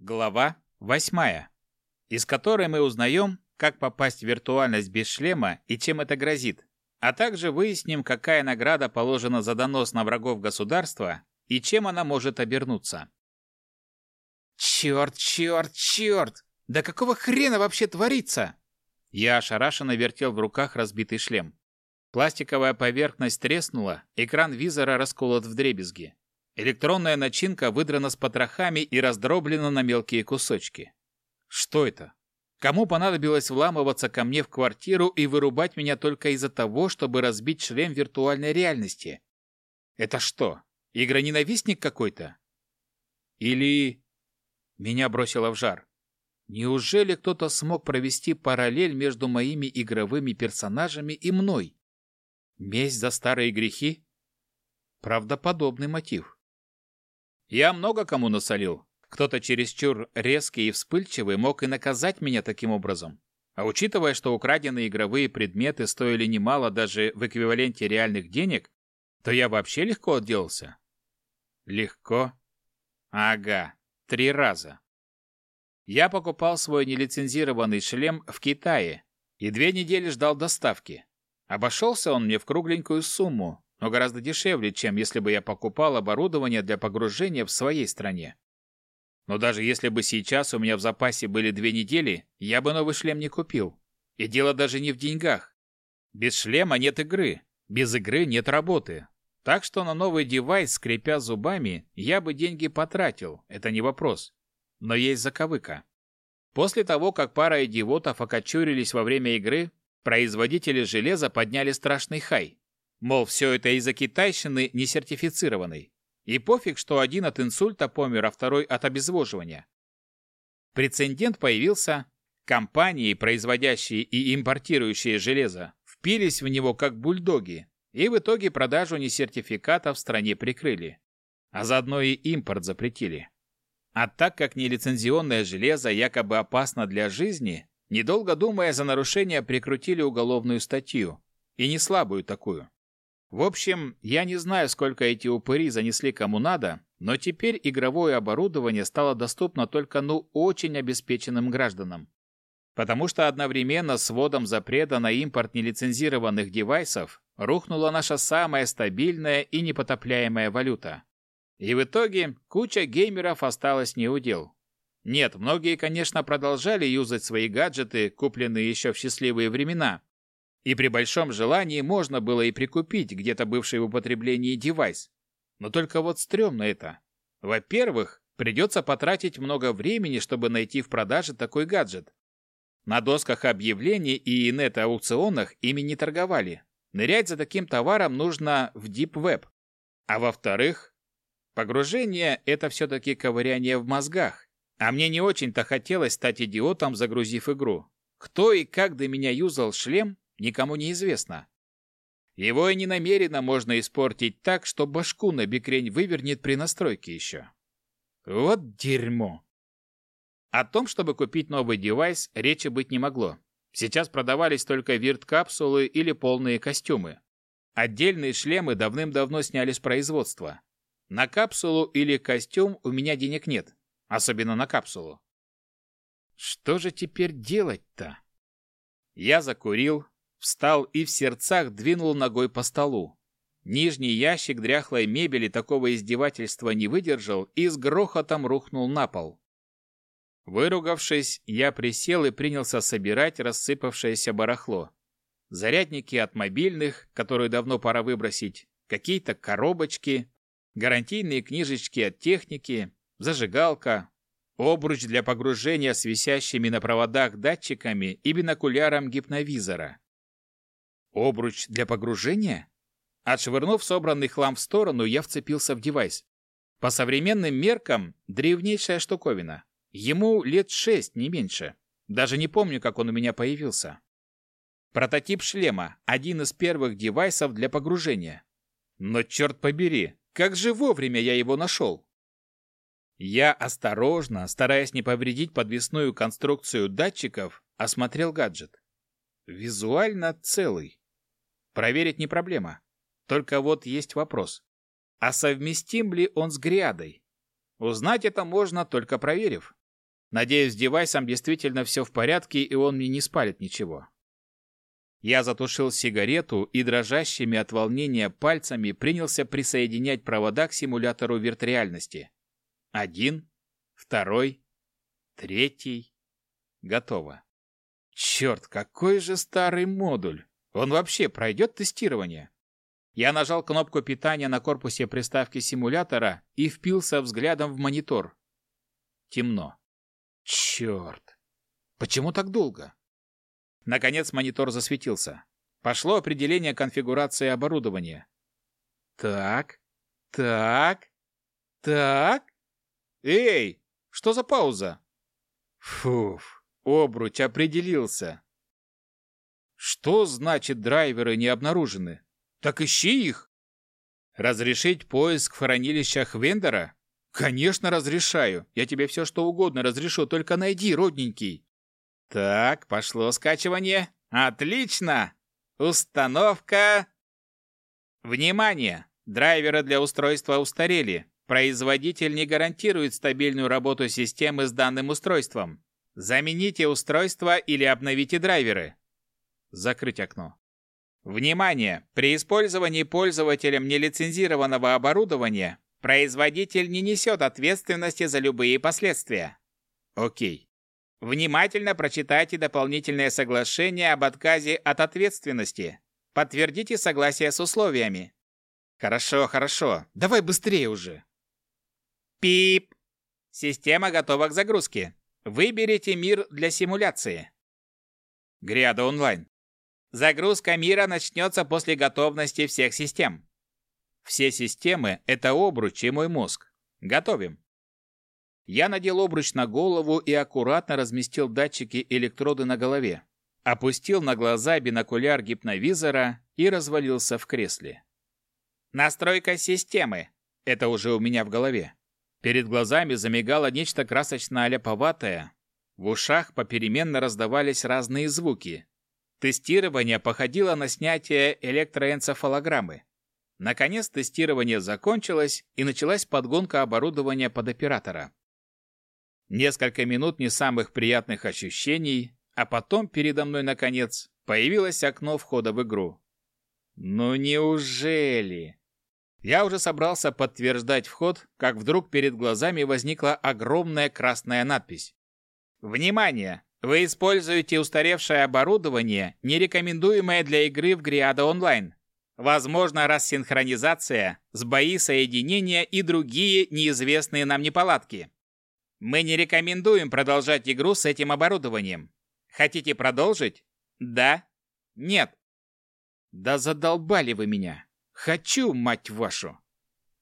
Глава 8, из которой мы узнаем, как попасть в виртуальность без шлема и чем это грозит, а также выясним, какая награда положена за донос на врагов государства и чем она может обернуться. «Черт, черт, черт! Да какого хрена вообще творится?» Я ошарашенно вертел в руках разбитый шлем. Пластиковая поверхность треснула, экран визора расколот в дребезги. Электронная начинка выдрана с потрохами и раздроблена на мелкие кусочки. Что это? Кому понадобилось вламываться ко мне в квартиру и вырубать меня только из-за того, чтобы разбить шлем виртуальной реальности? Это что, игра-ненавистник какой-то? Или... Меня бросило в жар. Неужели кто-то смог провести параллель между моими игровыми персонажами и мной? Месть за старые грехи? Правдоподобный мотив. Я много кому насолил. Кто-то чересчур резкий и вспыльчивый мог и наказать меня таким образом. А учитывая, что украденные игровые предметы стоили немало даже в эквиваленте реальных денег, то я вообще легко отделался. Легко? Ага, три раза. Я покупал свой нелицензированный шлем в Китае и две недели ждал доставки. Обошелся он мне в кругленькую сумму, но гораздо дешевле, чем если бы я покупал оборудование для погружения в своей стране. Но даже если бы сейчас у меня в запасе были две недели, я бы новый шлем не купил. И дело даже не в деньгах. Без шлема нет игры, без игры нет работы. Так что на новый девайс, скрипя зубами, я бы деньги потратил, это не вопрос. Но есть заковыка. После того, как пара идиотов окочурились во время игры, производители железа подняли страшный хай. Мол, все это из-за китайщины несертифицированной. И пофиг, что один от инсульта помер, а второй от обезвоживания. Прецедент появился. Компании, производящие и импортирующие железо, впились в него как бульдоги, и в итоге продажу несертификата в стране прикрыли. А заодно и импорт запретили. А так как нелицензионное железо якобы опасно для жизни, недолго думая за нарушение прикрутили уголовную статью. И не слабую такую. В общем, я не знаю, сколько эти упыри занесли кому надо, но теперь игровое оборудование стало доступно только ну очень обеспеченным гражданам. Потому что одновременно с вводом запрета на импорт нелицензированных девайсов рухнула наша самая стабильная и непотопляемая валюта. И в итоге куча геймеров осталась неудел. Нет, многие, конечно, продолжали юзать свои гаджеты, купленные еще в счастливые времена, и при большом желании можно было и прикупить где-то бывший в употреблении девайс. Но только вот стрёмно это. Во-первых, придется потратить много времени, чтобы найти в продаже такой гаджет. На досках объявлений и инет-аукционах ими не торговали. Нырять за таким товаром нужно в Web. А во-вторых, погружение – это все-таки ковыряние в мозгах. А мне не очень-то хотелось стать идиотом, загрузив игру. Кто и как до меня юзал шлем, никому не известно. Его и не намеренно можно испортить так, что башку на бикрень вывернет при настройке еще. Вот дерьмо. О том, чтобы купить новый девайс, речи быть не могло. Сейчас продавались только вирт-капсулы или полные костюмы. Отдельные шлемы давным-давно сняли с производства. На капсулу или костюм у меня денег нет, особенно на капсулу. Что же теперь делать-то? Я закурил, Встал и в сердцах двинул ногой по столу. Нижний ящик дряхлой мебели такого издевательства не выдержал и с грохотом рухнул на пол. Выругавшись, я присел и принялся собирать рассыпавшееся барахло. Зарядники от мобильных, которые давно пора выбросить, какие-то коробочки, гарантийные книжечки от техники, зажигалка, обруч для погружения с висящими на проводах датчиками и бинокуляром гипновизора. Обруч для погружения? Отшвырнув собранный хлам в сторону, я вцепился в девайс. По современным меркам, древнейшая штуковина. Ему лет шесть, не меньше. Даже не помню, как он у меня появился. Прототип шлема – один из первых девайсов для погружения. Но черт побери, как же вовремя я его нашел! Я осторожно, стараясь не повредить подвесную конструкцию датчиков, осмотрел гаджет. Визуально целый. Проверить не проблема. Только вот есть вопрос. А совместим ли он с грядой? Узнать это можно, только проверив. Надеюсь, с девайсом действительно все в порядке, и он мне не спалит ничего. Я затушил сигарету и дрожащими от волнения пальцами принялся присоединять провода к симулятору виртуальности. Один, второй, третий. Готово. Черт, какой же старый модуль! Он вообще пройдет тестирование? Я нажал кнопку питания на корпусе приставки симулятора и впился взглядом в монитор. Темно. Черт! Почему так долго? Наконец монитор засветился. Пошло определение конфигурации оборудования. Так, так, так. Эй, что за пауза? Фуф, обруч определился. Что значит драйверы не обнаружены? Так ищи их. Разрешить поиск в хранилищах вендора? Конечно, разрешаю. Я тебе все что угодно разрешу, только найди, родненький. Так, пошло скачивание. Отлично! Установка... Внимание! Драйверы для устройства устарели. Производитель не гарантирует стабильную работу системы с данным устройством. Замените устройство или обновите драйверы. Закрыть окно. Внимание! При использовании пользователем нелицензированного оборудования производитель не несет ответственности за любые последствия. Окей. Внимательно прочитайте дополнительное соглашение об отказе от ответственности. Подтвердите согласие с условиями. Хорошо, хорошо. Давай быстрее уже. Пип. Система готова к загрузке. Выберите мир для симуляции. Гряда онлайн. Загрузка мира начнется после готовности всех систем. Все системы – это обруч и мой мозг. Готовим. Я надел обруч на голову и аккуратно разместил датчики электроды на голове. Опустил на глаза бинокуляр гипновизора и развалился в кресле. Настройка системы. Это уже у меня в голове. Перед глазами замигало нечто красочно-аляповатое. В ушах попеременно раздавались разные звуки. Тестирование походило на снятие электроэнцефалограммы. Наконец тестирование закончилось, и началась подгонка оборудования под оператора. Несколько минут не самых приятных ощущений, а потом передо мной, наконец, появилось окно входа в игру. Ну неужели? Я уже собрался подтверждать вход, как вдруг перед глазами возникла огромная красная надпись. «Внимание! Вы используете устаревшее оборудование, нерекомендуемое для игры в Гриада Онлайн. Возможно рассинхронизация, сбои соединения и другие неизвестные нам неполадки. Мы не рекомендуем продолжать игру с этим оборудованием. Хотите продолжить? Да? Нет? Да задолбали вы меня. Хочу, мать вашу.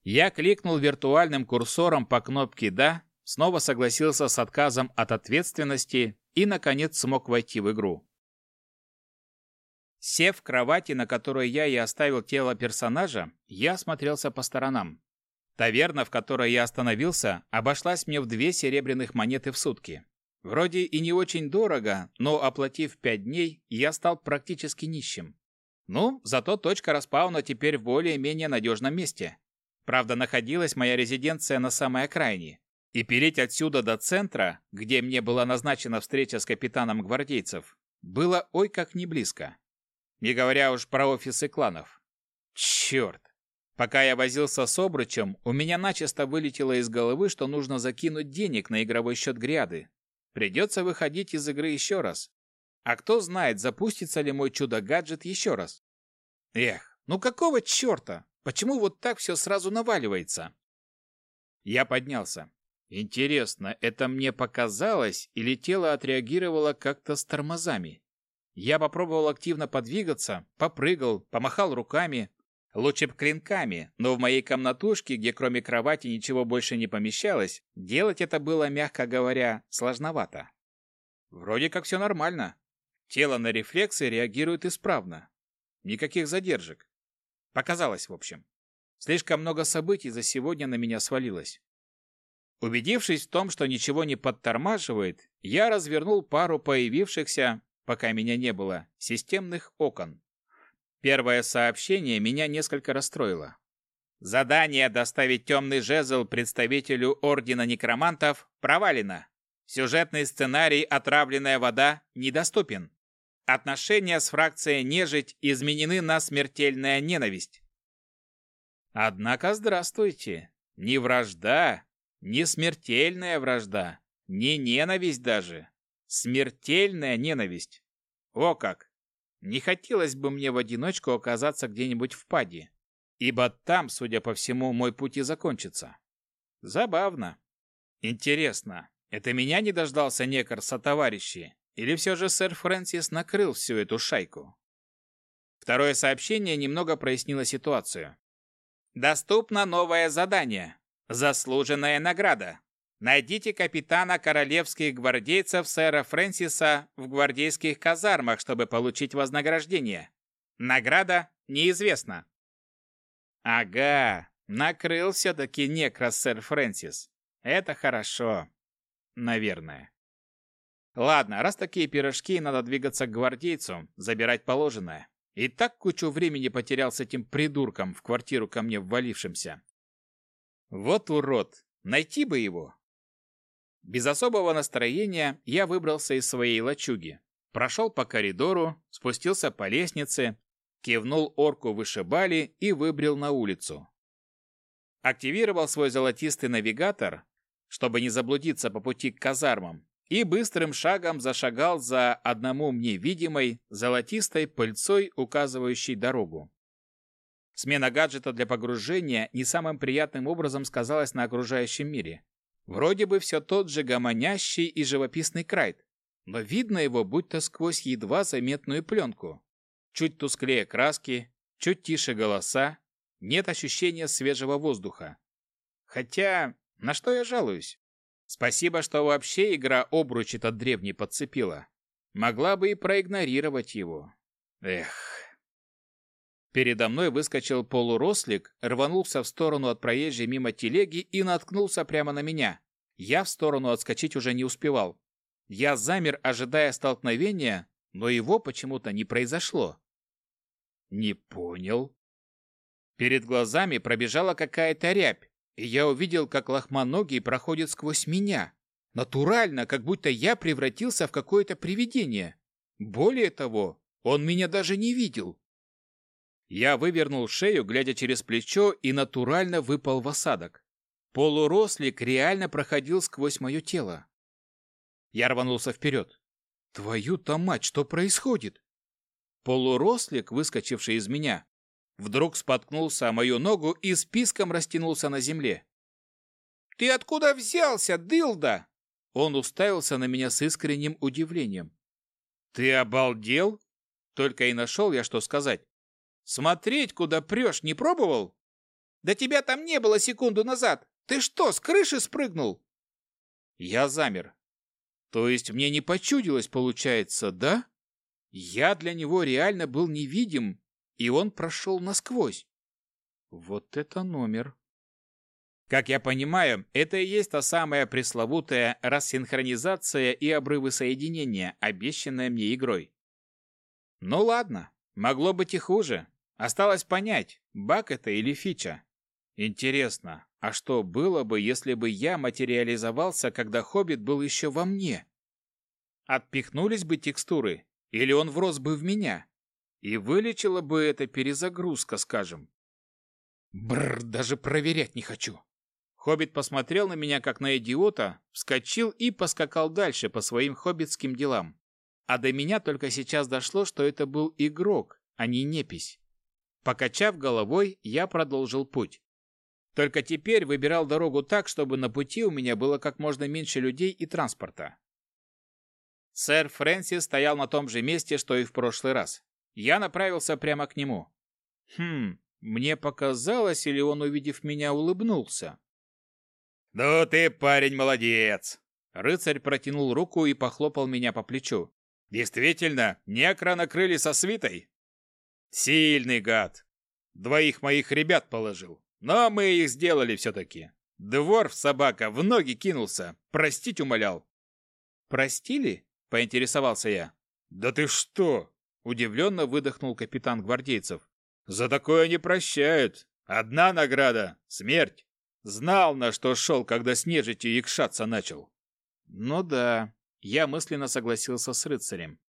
Я кликнул виртуальным курсором по кнопке «Да», снова согласился с отказом от ответственности и, наконец, смог войти в игру. Сев в кровати, на которой я и оставил тело персонажа, я смотрелся по сторонам. Таверна, в которой я остановился, обошлась мне в две серебряных монеты в сутки. Вроде и не очень дорого, но оплатив пять дней, я стал практически нищим. Ну, зато точка распауна теперь в более-менее надежном месте. Правда, находилась моя резиденция на самой окраине. И переть отсюда до центра, где мне была назначена встреча с капитаном гвардейцев, было ой как не близко. Не говоря уж про офисы кланов. Черт! Пока я возился с обручем, у меня начисто вылетело из головы, что нужно закинуть денег на игровой счет Гряды. Придется выходить из игры еще раз. А кто знает, запустится ли мой чудо-гаджет еще раз. Эх, ну какого черта? Почему вот так все сразу наваливается? Я поднялся. Интересно, это мне показалось или тело отреагировало как-то с тормозами? Я попробовал активно подвигаться, попрыгал, помахал руками, Лучше б клинками, но в моей комнатушке, где кроме кровати ничего больше не помещалось, делать это было, мягко говоря, сложновато. Вроде как все нормально. Тело на рефлексы реагирует исправно. Никаких задержек. Показалось, в общем. Слишком много событий за сегодня на меня свалилось. Убедившись в том, что ничего не подтормаживает, я развернул пару появившихся, пока меня не было, системных окон. Первое сообщение меня несколько расстроило. Задание доставить темный жезл представителю Ордена Некромантов провалено. Сюжетный сценарий «Отравленная вода» недоступен. Отношения с фракцией «Нежить» изменены на смертельная ненависть. Однако здравствуйте. Не вражда, не смертельная вражда, не ненависть даже. Смертельная ненависть. О как! Не хотелось бы мне в одиночку оказаться где-нибудь в паде, ибо там, судя по всему, мой путь и закончится. Забавно. Интересно, это меня не дождался некор сотоварищи, или все же сэр Фрэнсис накрыл всю эту шайку? Второе сообщение немного прояснило ситуацию. Доступно новое задание. Заслуженная награда. Найдите капитана королевских гвардейцев сэра Фрэнсиса в гвардейских казармах, чтобы получить вознаграждение. Награда неизвестна. Ага, накрыл все-таки некрас сэр Фрэнсис. Это хорошо. Наверное. Ладно, раз такие пирожки, надо двигаться к гвардейцу, забирать положенное. И так кучу времени потерял с этим придурком в квартиру ко мне ввалившимся. Вот урод, найти бы его. Без особого настроения я выбрался из своей лачуги, прошел по коридору, спустился по лестнице, кивнул орку вышибали и выбрел на улицу. Активировал свой золотистый навигатор, чтобы не заблудиться по пути к казармам, и быстрым шагом зашагал за одному мне видимой золотистой пыльцой, указывающей дорогу. Смена гаджета для погружения не самым приятным образом сказалась на окружающем мире. Вроде бы все тот же гомонящий и живописный крайт, но видно его будто сквозь едва заметную пленку. Чуть тусклее краски, чуть тише голоса, нет ощущения свежего воздуха. Хотя, на что я жалуюсь? Спасибо, что вообще игра обруч этот древний подцепила. Могла бы и проигнорировать его. Эх. Передо мной выскочил полурослик, рванулся в сторону от проезжей мимо телеги и наткнулся прямо на меня. Я в сторону отскочить уже не успевал. Я замер, ожидая столкновения, но его почему-то не произошло. Не понял. Перед глазами пробежала какая-то рябь, и я увидел, как лохмоногий проходит сквозь меня. Натурально, как будто я превратился в какое-то привидение. Более того, он меня даже не видел. Я вывернул шею, глядя через плечо, и натурально выпал в осадок. Полурослик реально проходил сквозь мое тело. Я рванулся вперед. Твою-то мать, что происходит? Полурослик, выскочивший из меня, Вдруг споткнулся о мою ногу и списком растянулся на земле. «Ты откуда взялся, дылда?» Он уставился на меня с искренним удивлением. «Ты обалдел?» Только и нашел я, что сказать. «Смотреть, куда прешь, не пробовал?» «Да тебя там не было секунду назад! Ты что, с крыши спрыгнул?» Я замер. То есть мне не почудилось, получается, да? Я для него реально был невидим, и он прошел насквозь. Вот это номер. Как я понимаю, это и есть та самая пресловутая рассинхронизация и обрывы соединения, обещанная мне игрой. Ну ладно, могло быть и хуже. Осталось понять, баг это или фича. Интересно, а что было бы, если бы я материализовался, когда хоббит был еще во мне? Отпихнулись бы текстуры, или он врос бы в меня? И вылечила бы эта перезагрузка, скажем. Бррр, даже проверять не хочу. Хоббит посмотрел на меня как на идиота, вскочил и поскакал дальше по своим хоббитским делам. А до меня только сейчас дошло, что это был игрок, а не непись. Покачав головой, я продолжил путь. Только теперь выбирал дорогу так, чтобы на пути у меня было как можно меньше людей и транспорта. Сэр Фрэнсис стоял на том же месте, что и в прошлый раз. Я направился прямо к нему. Хм, мне показалось, или он, увидев меня, улыбнулся. «Ну ты, парень, молодец!» Рыцарь протянул руку и похлопал меня по плечу. «Действительно, некро накрыли со свитой?» «Сильный гад! Двоих моих ребят положил, но мы их сделали все-таки. Дворф собака в ноги кинулся, простить умолял». «Простили?» — поинтересовался я. «Да ты что! Удивленно выдохнул капитан гвардейцев. «За такое не прощают. Одна награда — смерть. Знал, на что шел, когда с нежитью якшаться начал». Ну да, я мысленно согласился с рыцарем.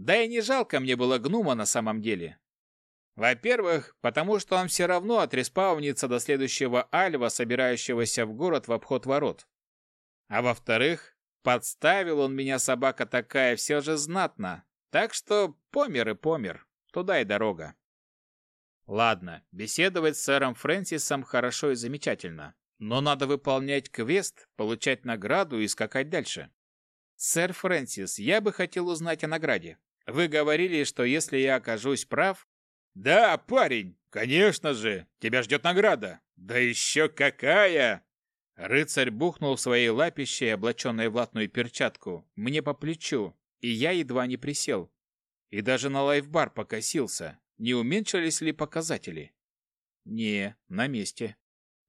Да и не жалко мне было гнума на самом деле. Во-первых, потому что он все равно отреспаунится до следующего альва, собирающегося в город в обход ворот. А во-вторых, подставил он меня, собака такая, все же знатно. Так что помер и помер. Туда и дорога. Ладно, беседовать с сэром Фрэнсисом хорошо и замечательно. Но надо выполнять квест, получать награду и скакать дальше. Сэр Фрэнсис, я бы хотел узнать о награде. Вы говорили, что если я окажусь прав... Да, парень, конечно же, тебя ждет награда. Да еще какая! Рыцарь бухнул своей лапище, облаченной в латную перчатку, мне по плечу, и я едва не присел. И даже на лайфбар покосился. Не уменьшились ли показатели? Не, на месте.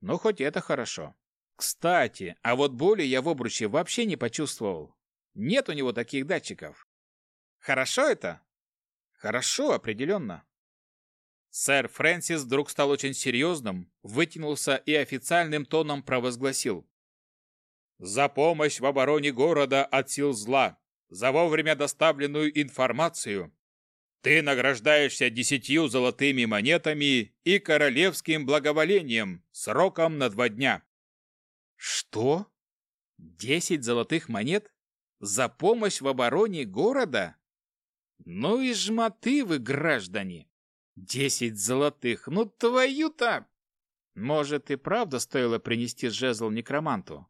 Но хоть это хорошо. Кстати, а вот боли я в обруче вообще не почувствовал. Нет у него таких датчиков. Хорошо это? Хорошо, определенно. Сэр Фрэнсис вдруг стал очень серьезным, вытянулся и официальным тоном провозгласил. «За помощь в обороне города от сил зла, за вовремя доставленную информацию, ты награждаешься десятью золотыми монетами и королевским благоволением сроком на два дня». «Что? Десять золотых монет? За помощь в обороне города?» «Ну и жмоты вы, граждане!» Десять золотых, ну твою-то! Может, и правда стоило принести жезл некроманту?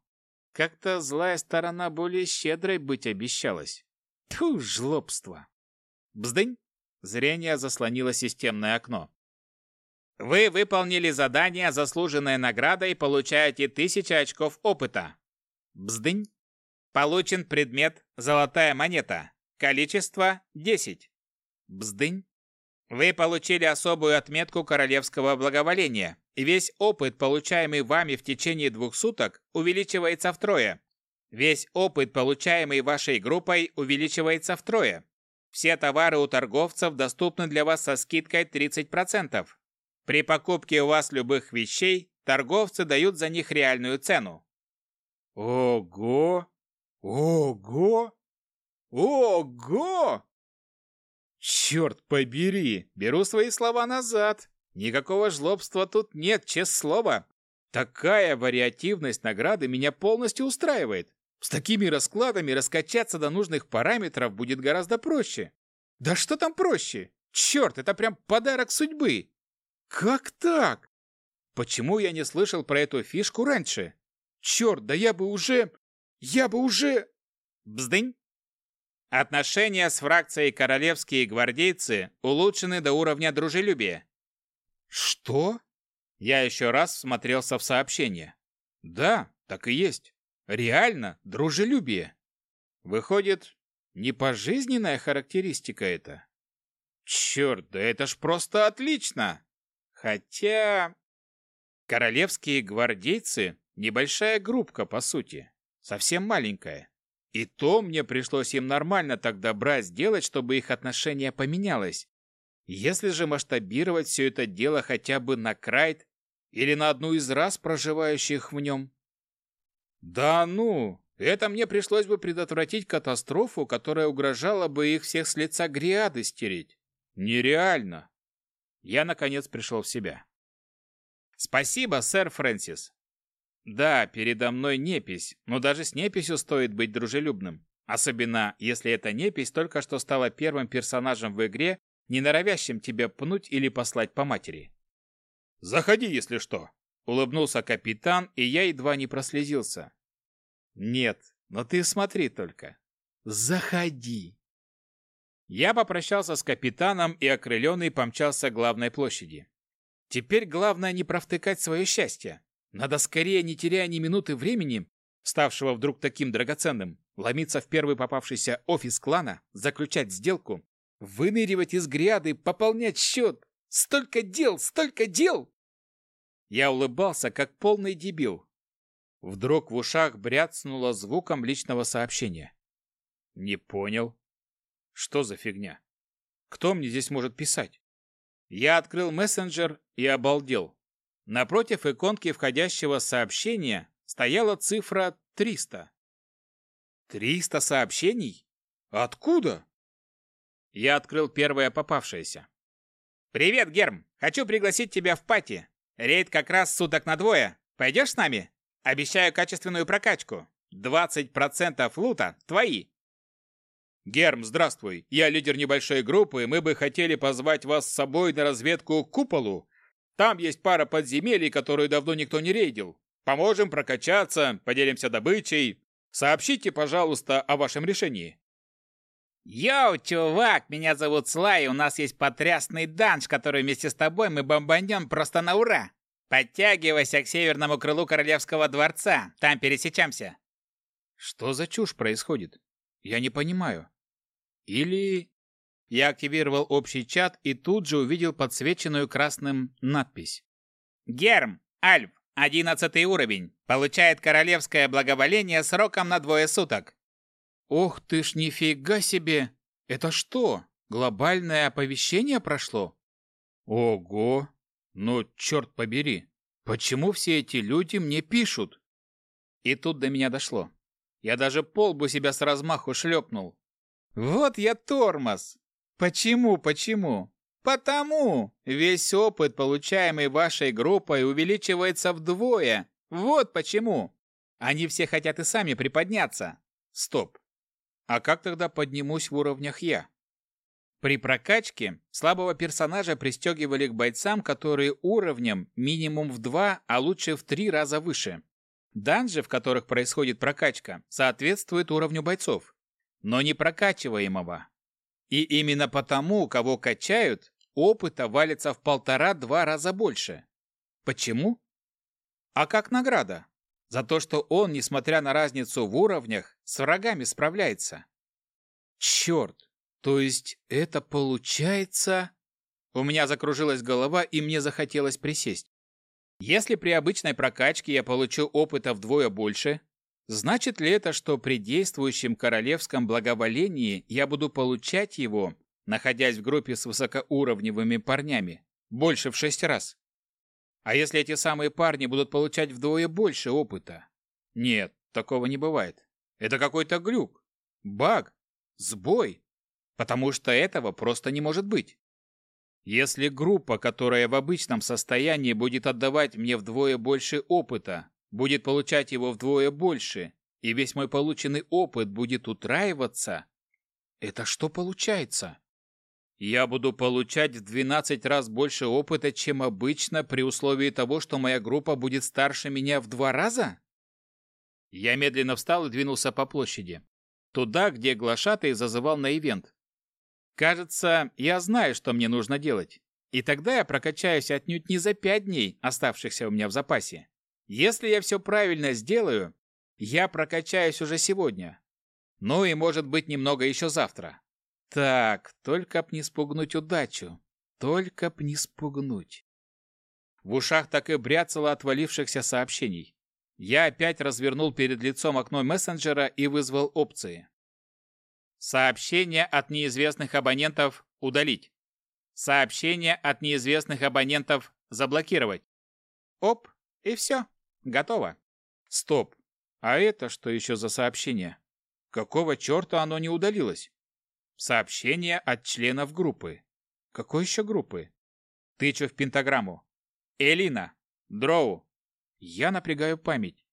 Как-то злая сторона более щедрой быть обещалась. Тьфу, жлобство! Бздынь! Зрение заслонило системное окно. Вы выполнили задание, заслуженное наградой, получаете тысяча очков опыта. Бздынь! Получен предмет «Золотая монета». Количество – 10. Бздынь! Вы получили особую отметку королевского благоволения, весь опыт, получаемый вами в течение двух суток, увеличивается втрое. Весь опыт, получаемый вашей группой, увеличивается втрое. Все товары у торговцев доступны для вас со скидкой 30%. При покупке у вас любых вещей торговцы дают за них реальную цену. Ого! Ого! Ого! Черт побери, беру свои слова назад. Никакого жлобства тут нет, честное слово. Такая вариативность награды меня полностью устраивает. С такими раскладами раскачаться до нужных параметров будет гораздо проще. Да что там проще? Черт, это прям подарок судьбы. Как так? Почему я не слышал про эту фишку раньше? Черт, да я бы уже... Я бы уже... Бздынь! Отношения с фракцией королевские гвардейцы улучшены до уровня дружелюбия. Что? Я еще раз смотрелся в сообщение. Да, так и есть. Реально, дружелюбие. Выходит, не пожизненная характеристика это. Черт, да это ж просто отлично! Хотя... Королевские гвардейцы — небольшая группка, по сути. Совсем маленькая. И то мне пришлось им нормально так добра сделать, чтобы их отношение поменялось. Если же масштабировать все это дело хотя бы на Крайт или на одну из рас, проживающих в нем. Да ну, это мне пришлось бы предотвратить катастрофу, которая угрожала бы их всех с лица Гриады стереть. Нереально. Я, наконец, пришел в себя. Спасибо, сэр Фрэнсис. Да, передо мной непись, но даже с неписью стоит быть дружелюбным. Особенно, если эта непись только что стала первым персонажем в игре, не норовящим тебя пнуть или послать по матери. «Заходи, если что!» — улыбнулся капитан, и я едва не прослезился. «Нет, но ты смотри только. Заходи!» Я попрощался с капитаном и окрыленный помчался к главной площади. Теперь главное не провтыкать свое счастье, надо скорее, не теряя ни минуты времени, ставшего вдруг таким драгоценным, ломиться в первый попавшийся офис клана, заключать сделку, выныривать из гряды, пополнять счет. Столько дел, столько дел! Я улыбался, как полный дебил. Вдруг в ушах бряцнуло звуком личного сообщения. Не понял. Что за фигня? Кто мне здесь может писать? Я открыл мессенджер и обалдел. Напротив иконки входящего сообщения стояла цифра 300. Триста сообщений? Откуда? Я открыл первое попавшееся. «Привет, Герм! Хочу пригласить тебя в пати. Рейд как раз суток на двое. Пойдешь с нами? Обещаю качественную прокачку. 20% лута твои. Герм, здравствуй. Я лидер небольшой группы, и мы бы хотели позвать вас с собой на разведку к куполу. Там есть пара подземелий, которые давно никто не рейдил. Поможем прокачаться, поделимся добычей. Сообщите, пожалуйста, о вашем решении. Йоу, чувак, меня зовут Слай, у нас есть потрясный данж, который вместе с тобой мы бомбанем просто на ура. Подтягивайся к северному крылу королевского дворца, там пересечемся. Что за чушь происходит? Я не понимаю. Или... Я активировал общий чат и тут же увидел подсвеченную красным надпись. Герм, Альф, одиннадцатый уровень. Получает королевское благоволение сроком на двое суток. Ох ты ж нифига себе! Это что, глобальное оповещение прошло? Ого! Ну, черт побери! Почему все эти люди мне пишут? И тут до меня дошло. Я даже полбу себя с размаху шлепнул. Вот я тормоз. Почему, почему? Потому весь опыт, получаемый вашей группой, увеличивается вдвое. Вот почему. Они все хотят и сами приподняться. Стоп. А как тогда поднимусь в уровнях я? При прокачке слабого персонажа пристегивали к бойцам, которые уровнем минимум в два, а лучше в три раза выше. Данжи, в которых происходит прокачка, соответствуют уровню бойцов, но не прокачиваемого. И именно потому, кого качают, опыта валится в полтора-два раза больше. Почему? А как награда? За то, что он, несмотря на разницу в уровнях, с врагами справляется. Черт! То есть это получается... У меня закружилась голова, и мне захотелось присесть. Если при обычной прокачке я получу опыта вдвое больше, значит ли это, что при действующем королевском благоволении я буду получать его, находясь в группе с высокоуровневыми парнями, больше в шесть раз? А если эти самые парни будут получать вдвое больше опыта? Нет, такого не бывает. Это какой-то глюк, баг, сбой, потому что этого просто не может быть. Если группа, которая в обычном состоянии будет отдавать мне вдвое больше опыта, будет получать его вдвое больше, и весь мой полученный опыт будет утраиваться, это что получается? Я буду получать в 12 раз больше опыта, чем обычно, при условии того, что моя группа будет старше меня в два раза? Я медленно встал и двинулся по площади. Туда, где глашатый зазывал на ивент. Кажется, я знаю, что мне нужно делать. И тогда я прокачаюсь отнюдь не за пять дней, оставшихся у меня в запасе. Если я все правильно сделаю, я прокачаюсь уже сегодня. Ну и, может быть, немного еще завтра. Так, только б не спугнуть удачу. Только б не спугнуть. В ушах так и бряцало отвалившихся сообщений. Я опять развернул перед лицом окно мессенджера и вызвал опции. Сообщение от неизвестных абонентов удалить. Сообщение от неизвестных абонентов заблокировать. Оп, и все. Готово. Стоп. А это что еще за сообщение? Какого черта оно не удалилось? Сообщение от членов группы. Какой еще группы? Тычу в пентаграмму. Элина. Дроу. Я напрягаю память.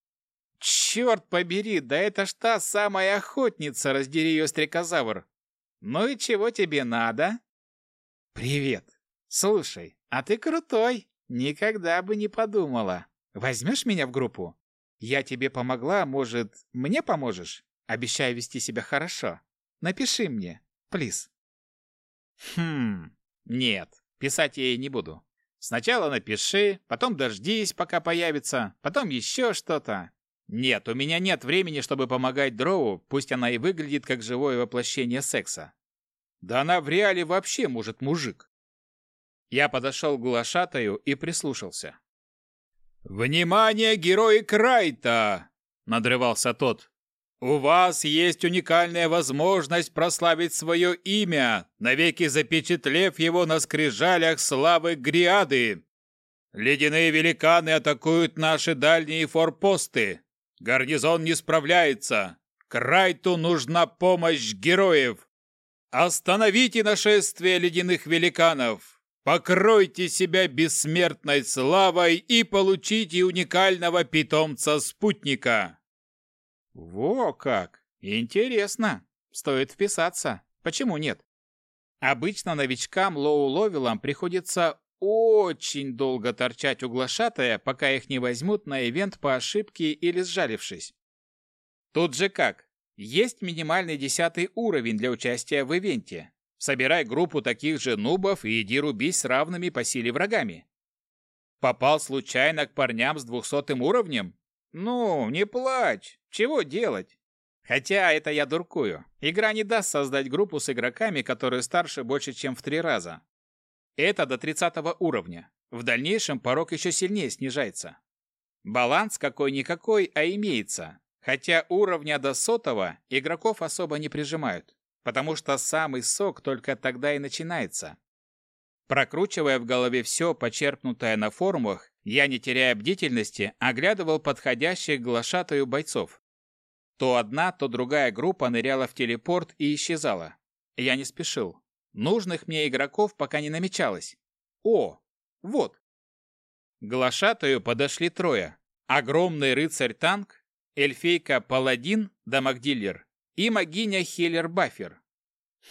Черт побери, да это ж та самая охотница, раздери ее стрекозавр. Ну и чего тебе надо? Привет. Слушай, а ты крутой. Никогда бы не подумала. Возьмешь меня в группу? Я тебе помогла, может, мне поможешь? Обещаю вести себя хорошо. Напиши мне, плиз. Хм, нет, писать я ей не буду. Сначала напиши, потом дождись, пока появится, потом еще что-то. Нет, у меня нет времени, чтобы помогать Дроу, пусть она и выглядит как живое воплощение секса. Да она в реале вообще может мужик. Я подошел к глашатаю и прислушался. «Внимание, герои Крайта!» — надрывался тот. «У вас есть уникальная возможность прославить свое имя, навеки запечатлев его на скрижалях славы Гриады. Ледяные великаны атакуют наши дальние форпосты. Гарнизон не справляется. Крайту нужна помощь героев! Остановите нашествие ледяных великанов! Покройте себя бессмертной славой и получите уникального питомца-спутника!» «Во как! Интересно! Стоит вписаться. Почему нет?» Обычно новичкам лоу-левелам приходится очень долго торчать у глашатая, пока их не возьмут на ивент по ошибке или сжалившись. Тут же как? Есть минимальный десятый уровень для участия в ивенте. Собирай группу таких же нубов и иди рубись с равными по силе врагами. Попал случайно к парням с двухсотым уровнем? Ну, не плачь. Чего делать? Хотя это я дуркую. Игра не даст создать группу с игроками, которые старше больше, чем в три раза. Это до 30 уровня. В дальнейшем порог еще сильнее снижается. Баланс какой-никакой, а имеется. Хотя уровня до сотого игроков особо не прижимают, потому что самый сок только тогда и начинается. Прокручивая в голове все, почерпнутое на форумах, я, не теряя бдительности, оглядывал подходящих глашатую бойцов. То одна, то другая группа ныряла в телепорт и исчезала. Я не спешил. Нужных мне игроков пока не намечалось. О, вот. К глашатаю подошли трое. Огромный рыцарь-танк, эльфейка-паладин, дамагдиллер и магиня Хиллер-баффер.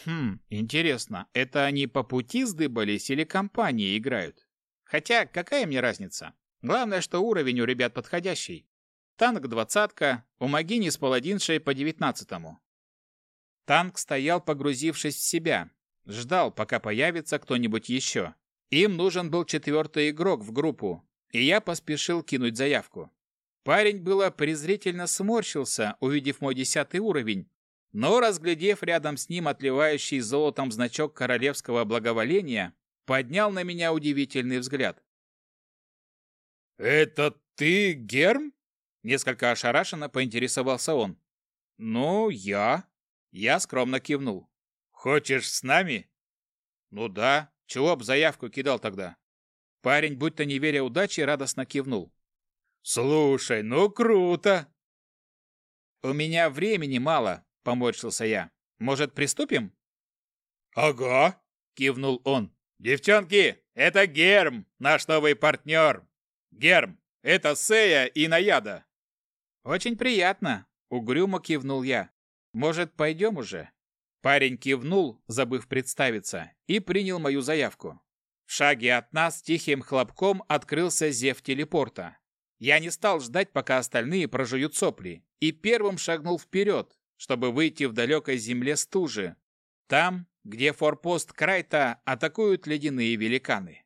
Хм, интересно, это они по пути сдыбались или компании играют? Хотя, какая мне разница? Главное, что уровень у ребят подходящий. Танк двадцатка, у Магини с паладиншей по девятнадцатому. Танк стоял, погрузившись в себя. Ждал, пока появится кто-нибудь еще. Им нужен был четвертый игрок в группу, и я поспешил кинуть заявку. Парень было презрительно сморщился, увидев мой десятый уровень, но, разглядев рядом с ним отливающий золотом значок королевского благоволения, поднял на меня удивительный взгляд. «Это ты, Герм?» Несколько ошарашенно поинтересовался он. «Ну, я...» Я скромно кивнул. «Хочешь с нами?» «Ну да. Чего б заявку кидал тогда?» Парень, будто не веря удаче, радостно кивнул. «Слушай, ну круто!» «У меня времени мало», — поморщился я. «Может, приступим?» «Ага», — кивнул он. «Девчонки, это Герм, наш новый партнер. Герм, это Сея и Наяда. «Очень приятно», — угрюмо кивнул я. «Может, пойдем уже?» Парень кивнул, забыв представиться, и принял мою заявку. В шаге от нас тихим хлопком открылся зев телепорта. Я не стал ждать, пока остальные прожуют сопли, и первым шагнул вперед, чтобы выйти в далекой земле стужи. Там, где форпост Крайта атакуют ледяные великаны.